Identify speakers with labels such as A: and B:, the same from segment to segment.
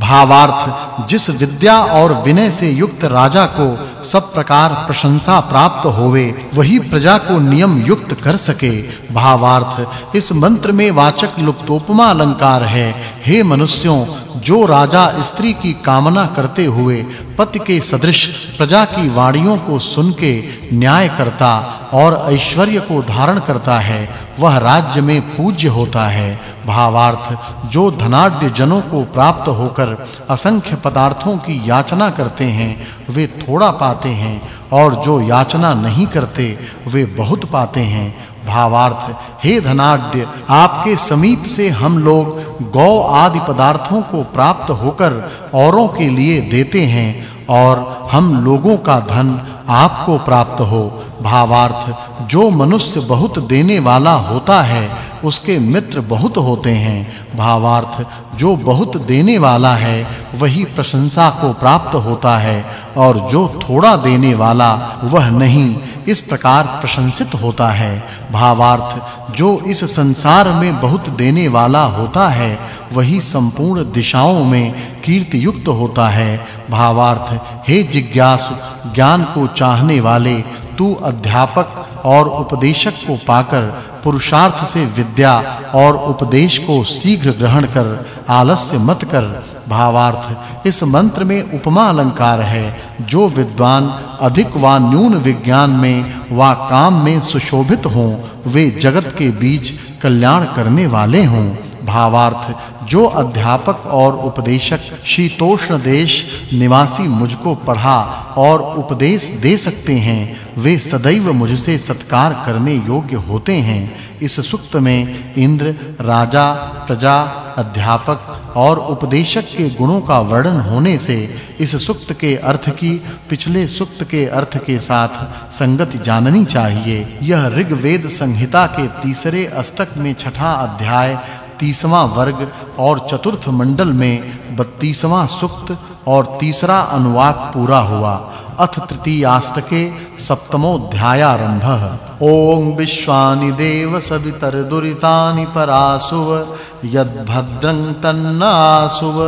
A: भावार्थ, जिस विद्या और विनय से युक्त राजा को सब प्रकार प्रशंसा प्राप्त होवे, वही प्रजा को नियम युक्त कर सके। भावार्थ, इस मंत्र में वाचक् लुप्तोपमा अलंकार है। हे मनुष्यों, जो राजा स्त्री की कामना करते हुए पति के सदृश प्रजा की वाणियों को सुन के न्याय करता और ऐश्वर्य को धारण करता है, वह राज्य में पूज्य होता है। भावार्थ, जो धनाढ्य जनों को प्राप्त होकर असंख्य पदार्थों की याचना करते हैं, वे थोड़ा पाते हैं, और जो याचना नहीं करते, वे बहुत पाते हैं। भावार्थ, हे धनाढ्य, आपके समीप से हम लोग गौ आदि पदार्थों को प्राप्त होकर औरों के लिए देते हैं और हम लोगों का धन आपको प्राप्त हो। भावार्थ, जो मनुष्य बहुत देने वाला होता है, उसके मित्र बहुत होते हैं। भावार्थ, जो बहुत देने वाला है, वही प्रशंसा को प्राप्त होता है, और जो थोड़ा देने वाला, वह नहीं। इस प्रकार प्रशंसित होता है। भावार्थ, जो इस संसार में बहुत देने वाला होता है, वही संपूर्ण दिशाओं में कीर्ति युक्त होता है। भावार्थ, हे जिज्ञासु, ज्ञान को चाहने वाले तू अध्यापक और उपदेशक को पाकर पुरुषार्थ से विद्या और उपदेश को शीघ्र ग्रहण कर, आलस्य मत कर। भावार्थ, इस मंत्र में उपमा अलंकार है, जो विद्वान अधिक वा न्यून विज्ञान में वा काम में सुशोभित हों, वे जगत के बीच कल्याण करने वाले हों। भावार्थ, जो अध्यापक और उपदेशक शीतोष्ण देश निवासी मुझको पढ़ा और उपदेश दे सकते हैं, वे सदैव मुझसे सत्कार करने योग्य होते हैं। इस सुक्त में इंद्र, राजा, प्रजा, अध्यापक और उपदेशक के गुणों का वर्णन होने से इस सुक्त के अर्थ की, पिछले सुक्त के अर्थ के साथ संगति जाननी चाहिए। यह ऋग्वेद संहिता के तीसरे अष्टक में छठा अध्याय तीसवां वर्ग और चतुर्थ मंडल में 32वां सुक्त और तीसरा अनुवाक पूरा हुआ। अथ तृतीयाष्टके सप्तमोऽध्यायारम्भः ओम विश्वानि देव सवितर्दुरितानि परासुव यद्भद्रं तन्नासुव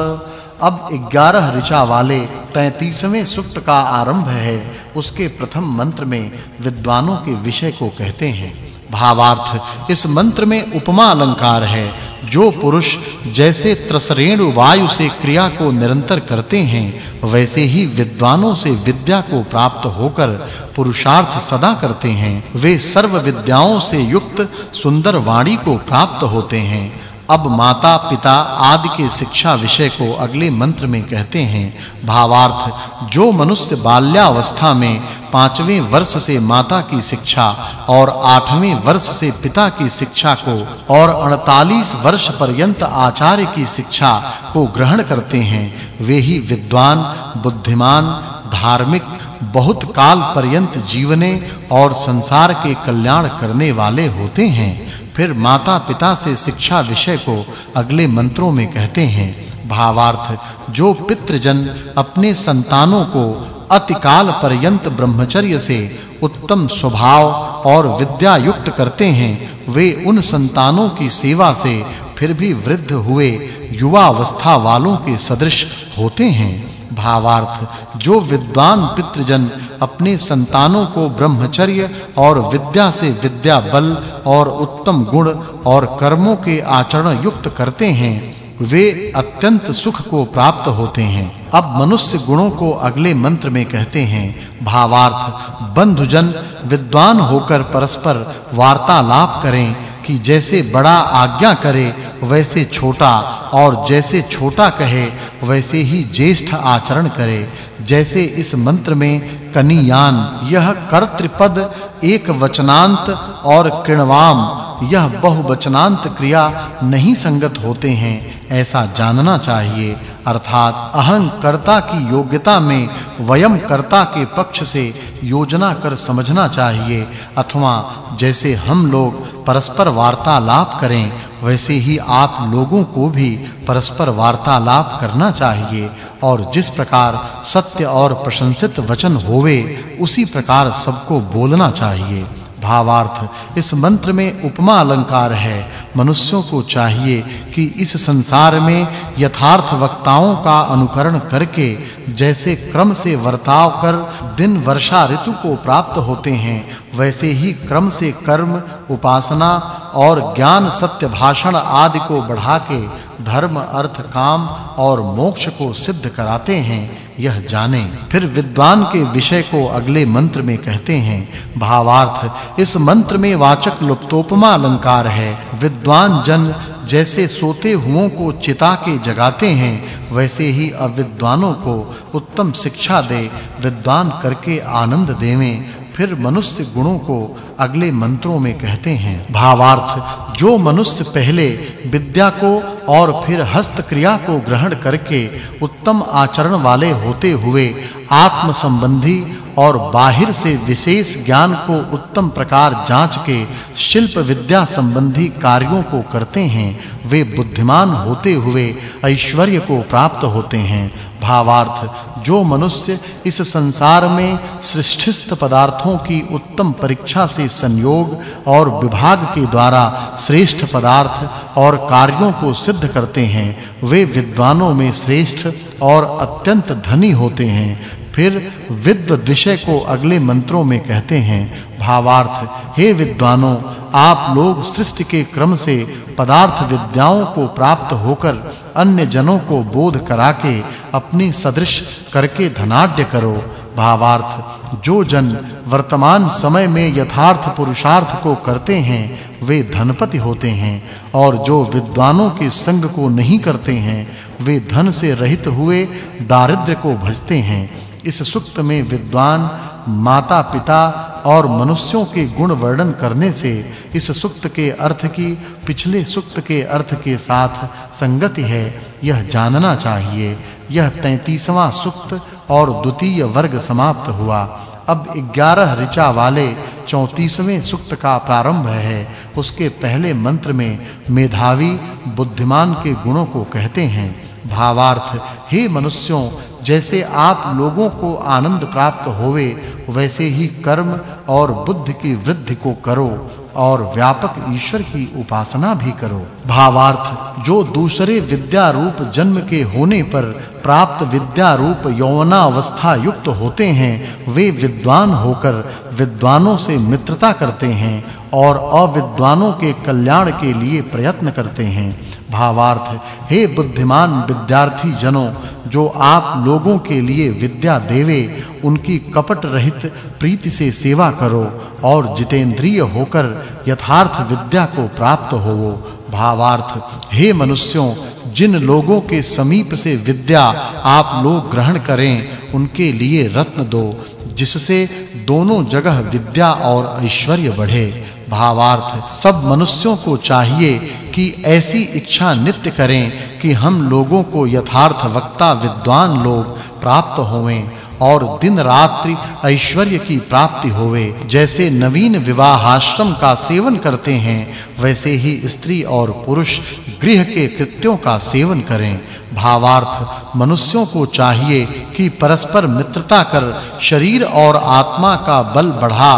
A: अब 11 ऋचा वाले 33वें सुक्त का आरंभ है। उसके प्रथम मंत्र में विद्वानों के विषय को कहते हैं। भावार्थ, इस मंत्र में उपमा अलंकार है। जो पुरुष जैसे त्रसरेणु वायु से क्रिया को निरंतर करते हैं, वैसे ही विद्वानों से विद्या को प्राप्त होकर पुरुषार्थ सदा करते हैं। वे सर्व विद्याओं से युक्त सुंदर वाणी को प्राप्त होते हैं। अब माता पिता आदि के शिक्षा विषय को अगले मंत्र में कहते हैं, भावार्थ, जो मनुष्य बाल्यावस्था में पाँचवें वर्ष से माता की शिक्षा और आठवें वर्ष से पिता की शिक्षा को और 48 वर्ष पर्यंत आचार्य की शिक्षा को ग्रहण करते हैं, वे ही विद्वान, बुद्धिमान, धार्मिक, बहुत काल पर्यंत जीवने और संसार के कल्याण करने वाले होते हैं। फिर माता-पिता से शिक्षा विषय को अगले मंत्रों में कहते हैं। भावार्थ, जो पितृजन अपने संतानों को अतिकाल पर्यंत ब्रह्मचर्य से उत्तम स्वभाव और विद्या युक्त करते हैं, वे उन संतानों की सेवा से फिर भी वृद्ध हुए युवा अवस्था वालों के सदृश होते हैं। भावार्थ, जो विद्वान पितृजन अपने संतानों को ब्रह्मचर्य और विद्या से विद्या बल और उत्तम गुण और कर्मों के आचरण युक्त करते हैं, वे अत्यंत सुख को प्राप्त होते हैं। अब मनुष्य गुणों को अगले मंत्र में कहते हैं, भावार्थ, बंधुजन, विद्वान होकर परस्पर वार्तालाप करें कि जैसे बड़ा आज्ञा करे, वैसे छोटा, और जैसे छोटा कहे वैसे ही ज्येष्ठ आचरण करे, जैसे इस मंत्र में कनियान, यह कर्तृपद, एक वचनांत और किणवाम, यह बहुवचनांत क्रिया नहीं संगत होते हैं, ऐसा जानना चाहिए, अर्थात अहं कर्ता की योग्यता में, वयम कर्ता के पक्ष से योजना कर समझना चाहिए, अथवा जैसे हम लोग परस्पर वार्तालाप करें वैसे ही आप लोगों को भी परस्पर वार्तालाप करना चाहिए और जिस प्रकार सत्य और प्रशंसित वचन होवे, उसी प्रकार सबको बोलना चाहिए। भावार्थ। इस मंत्र में उपमा अलंकार है। मनुष्यों को चाहिए कि इस संसार में यथार्थ वक्ताओं का अनुकरण करके जैसे क्रम से वर्ताव कर दिन वर्षा ऋतु को प्राप्त होते हैं, वैसे ही क्रम से कर्म, उपासना और ज्ञान, सत्य, भाषण आदि को बढ़ा के धर्म, अर्थ, काम और मोक्ष को सिद्ध कराते हैं, यह जाने। फिर विद्वान के विषय को अगले मंत्र में कहते हैं, भावार्थ, इस मंत्र में वाचक् लुप्तोपमा अलंकार है। विद्वान जन जैसे सोते हुओं को चिता के जगाते हैं, वैसे ही अविद्वानों को उत्तम शिक्षा दे, विद्वान करके आनंद देवें। फिर मनुष्य गुणों को अगले मंत्रों में कहते हैं, भावार्थ, जो मनुष्य पहले विद्या को और फिर हस्त क्रिया को ग्रहण करके उत्तम आचरण वाले होते हुए आत्म संबंधी और बाहिर से विशेष ज्ञान को उत्तम प्रकार जाँच के शिल्प विद्या संबंधी कार्यों को करते हैं, वे बुद्धिमान होते हुए ऐश्वर्य को प्राप्त होते हैं। भावार्थ, जो मनुष्य इस संसार में सृष्टिस्थ पदार्थों की उत्तम परीक्षा से संयोग और विभाग के द्वारा श्रेष्ठ पदार्थ और कार्यों को सिद्ध करते हैं, वे विद्वानों में श्रेष्ठ और अत्यंत धनी होते हैं। फिर विद्व विषय को अगले मंत्रों में कहते हैं, भावार्थ, हे विद्वानों, आप लोग सृष्टि के क्रम से पदार्थ विद्याओं को प्राप्त होकर अन्य जनों को बोध कराके अपनी सदृश करके धनाढ्य करो। भावार्थ। जो जन वर्तमान समय में यथार्थ पुरुषार्थ को करते हैं, वे धनपति होते हैं, और जो विद्वानों के संग को नहीं करते हैं, वे धन से रहित हुए दारिद्र्य को भजते हैं। इस सुक्त में विद्वान माता पिता और मनुष्यों के गुण वर्णन करने से इस सुक्त के अर्थ की, पिछले सुक्त के अर्थ के साथ संगति है। यह जानना चाहिए। यह 33वां सुक्त और द्वितीय वर्ग समाप्त हुआ। अब 11 ऋचा वाले 34वें सूक्त का प्रारंभ है। उसके पहले मंत्र में मेधावी, बुद्धिमान के गुणों को कहते हैं। भावार्थ, हे मनुष्यों जैसे आप लोगों को आनंद प्राप्त होवे, वैसे ही कर्म और बुद्धि की वृद्धि को करो और व्यापक ईश्वर की उपासना भी करो। भावार्थ, जो दूसरे विद्या रूप जन्म के होने पर प्राप्त विद्या रूप यौवनावस्था युक्त होते हैं, वे विद्वान होकर विद्वानों से मित्रता करते हैं और अविद्वानों के कल्याण के लिए प्रयत्न करते हैं। भावार्थ, हे बुद्धिमान विद्यार्थी जनों जो आप लोगों के लिए विद्या देवे, उनकी कपट रहित प्रीति से सेवा करो और जितेंद्रिय होकर यथार्थ विद्या को प्राप्त होवो। भावार्थ, हे मनुष्यों जिन लोगों के समीप से विद्या आप लोग ग्रहण करें, उनके लिए रत्न दो, जिससे दोनों जगह विद्या और ऐश्वर्य बढ़े। भावार्थ, सब मनुष्यों को चाहिए कि ऐसी इच्छा नित्य करें कि हम लोगों को यथार्थ वक्ता, विद्वान लोग प्राप्त होवें। और दिन रात्रि ऐश्वर्य की प्राप्ति होवे। जैसे नवीन विवाह आश्रम का सेवन करते हैं, वैसे ही स्त्री और पुरुष गृह के कृत्यों का सेवन करें। भावार्थ मनुष्यों को चाहिए कि परस्पर मित्रता कर शरीर और आत्मा का बल बढ़ा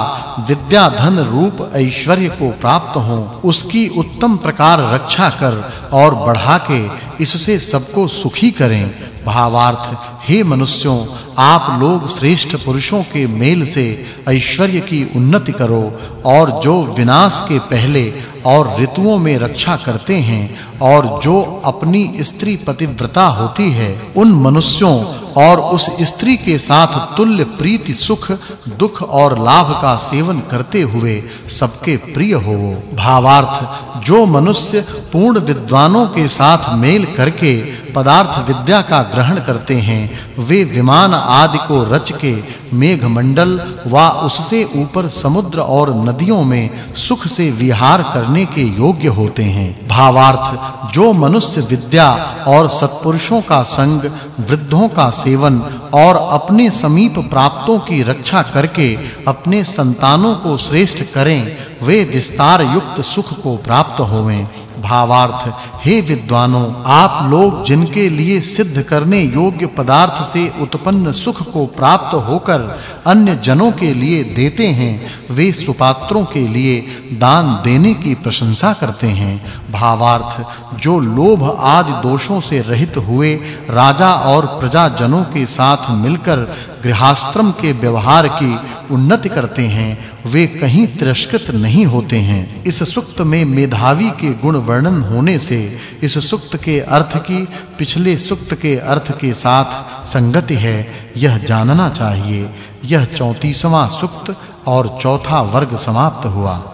A: विद्या धन रूप ऐश्वर्य को प्राप्त हो, उसकी उत्तम प्रकार रक्षा कर और बढ़ा के इससे सबको सुखी करें। भावार्थ, हे मनुष्यों, आप लोग श्रेष्ठ पुरुषों के मेल से ऐश्वर्य की उन्नति करो और जो विनाश के पहले और ऋतुओं में रक्षा करते हैं और जो अपनी स्त्री पतिव्रता होती है, उन मनुष्यों और उस स्त्री के साथ तुल्य प्रीति, सुख, दुख और लाभ का सेवन करते हुए सबके प्रिय हो भावार्थ, जो मनुष्य पूर्ण विद्वानों के साथ मेल करके पदार्थ विद्या का ग्रहण करते हैं, वे विमान आदि को रच के मेघमंडल व उससे ऊपर समुद्र और नदियों में सुख से विहार करने के योग्य होते हैं। भावार्थ, जो मनुष्य विद्या और सत्पुरुषों का संग, वृद्धों का सेवन और अपने समीप प्राप्तों की रक्षा करके अपने संतानों को श्रेष्ठ करें, वे विस्तार युक्त सुख को प्राप्त होवें। भावार्थ, हे विद्वानों, आप लोग जिनके लिए सिद्ध करने योग्य पदार्थ से उत्पन्न सुख को प्राप्त होकर अन्य जनों के लिए देते हैं, वे सुपात्रों के लिए दान देने की प्रशंसा करते हैं। भावार्थ, जो लोभ आदि दोषों से रहित हुए राजा और प्रजा जनों के साथ मिलकर गृहस्थ्रम के व्यवहार की उन्नति करते हैं, वे कहीं तिरस्कृत नहीं होते हैं। इस सुक्त में मेधावी के गुण वर्णन होने से, इस सुक्त के अर्थ की, पिछले सुक्त के अर्थ के साथ संगति है, यह जानना चाहिए। यह 34वां सुक्त और चौथा वर्ग समाप्त हुआ।